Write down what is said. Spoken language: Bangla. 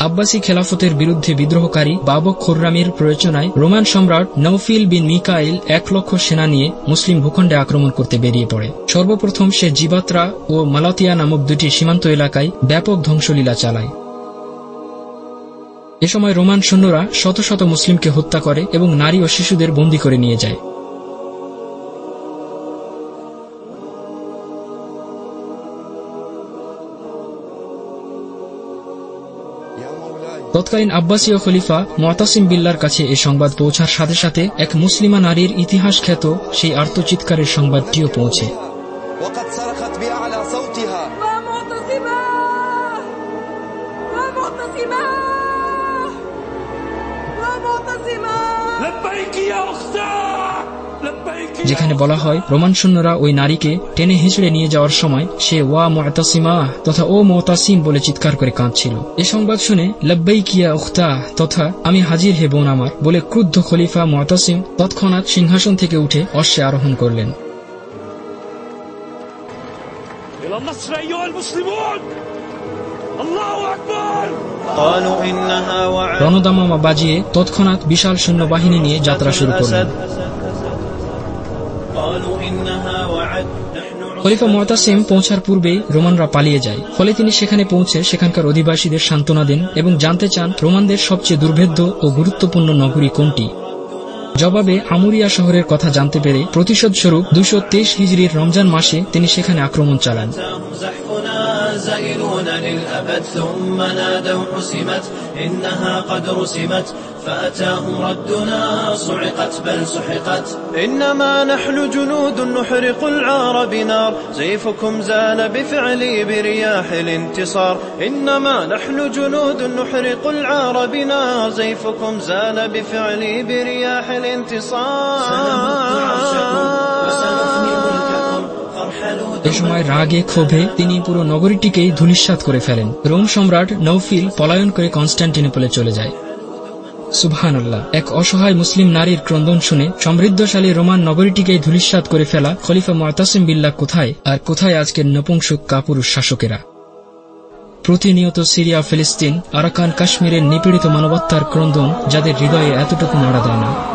আব্বাসী খেলাফতের বিরুদ্ধে বিদ্রোহকারী বাবক খোর্রামির প্রয়োজনায় রোমান সম্রাট নৌফিল বিন মিকাইল এক লক্ষ সেনা নিয়ে মুসলিম ভূখণ্ডে আক্রমণ করতে বেরিয়ে পড়ে। সর্বপ্রথম সে জিবাত্রা ও মালাতিয়া নামক দুটি সীমান্ত এলাকায় ব্যাপক ধ্বংসলীলা চালায়। এ সময় রোমান সৈন্যরা শত শত মুসলিমকে হত্যা করে এবং নারী ও শিশুদের বন্দী করে নিয়ে যায়। তৎকালীন আব্বাসীয় খলিফা মতাসিম বিল্লার কাছে এ সংবাদ পৌঁছার সাথে সাথে এক মুসলিমা নারীর ইতিহাস খ্যাত সেই আর্তচিৎকারের সংবাদটিও পৌঁছে وقد যেখানে বলা হয়, রোমান সৈন্যরা ওই নারীকে টেনে হিঁচড়ে নিয়ে যাওয়ার সময় সে ওয়া মোতাসিমা তথা ও মোতাসিম বলে চিৎকার করে কাঁদছিল। এ সংবাদ শুনে লব্বাই কিয়া উখতা, তথা, আমি হাজির হে বোন আমার, বলে ক্রুদ্ধ খলিফা মোতাসিম তৎক্ষণাৎ সিংহাসন থেকে উঠে অশ্বে আরোহণ করলেন। রণদামামা বাজিয়ে তৎক্ষণাৎ বিশাল সৈন্যবাহিনী নিয়ে যাত্রা শুরু করলেন। খলিফা মোয়াতাসিম পৌঁছার পূর্বেই রোমানরা পালিয়ে যায়। ফলে তিনি সেখানে পৌঁছে সেখানকার অধিবাসীদের সান্ত্বনা দেন এবং জানতে চান রোমানদের সবচেয়ে দুর্ভেদ্য ও গুরুত্বপূর্ণ নগরী কোনটি। জবাবে আমুরিয়া শহরের কথা জানতে পেরে প্রতিশোধ স্বরূপ দুশো তেইশ হিজড়ির রমজান মাসে তিনি সেখানে আক্রমণ চালান। زائلون للأبد ثم نادوا حسمت إنها قد رسمت فأتاهم ردنا صعقت بل سحقت. إنما نحن جنود نحرق العار بنار سيفكم زال بفعلي برياح الانتصار. إنما نحن جنود نحرق العار بنار سيفكم زال بفعلي برياح الانتصار. এ সময় রাগে, ক্ষোভে তিনি পুরো নগরীটিকেই ধূলিসাৎ করে ফেলেন। রোম সম্রাট নৌফিল পলায়ন করে কনস্ট্যান্টিনোপলে চলে যায়। সুবহানাল্লাহ, এক অসহায় মুসলিম নারীর ক্রন্দন শুনে সমৃদ্ধশালী রোমান নগরীটিকেই ধূলিসাৎ করে ফেলা খলিফা মতাসিম বিল্লাহ কোথায় আর কোথায় আজকের নপুংসুক কাপুরুষ শাসকেরা? প্রতিনিয়ত সিরিয়া, ফিলিস্তিন, আরাকান, কাশ্মীরের নিপীড়িত মানবতার ক্রন্দন যাদের হৃদয়ে এতটুকু নাড়া দেয় না।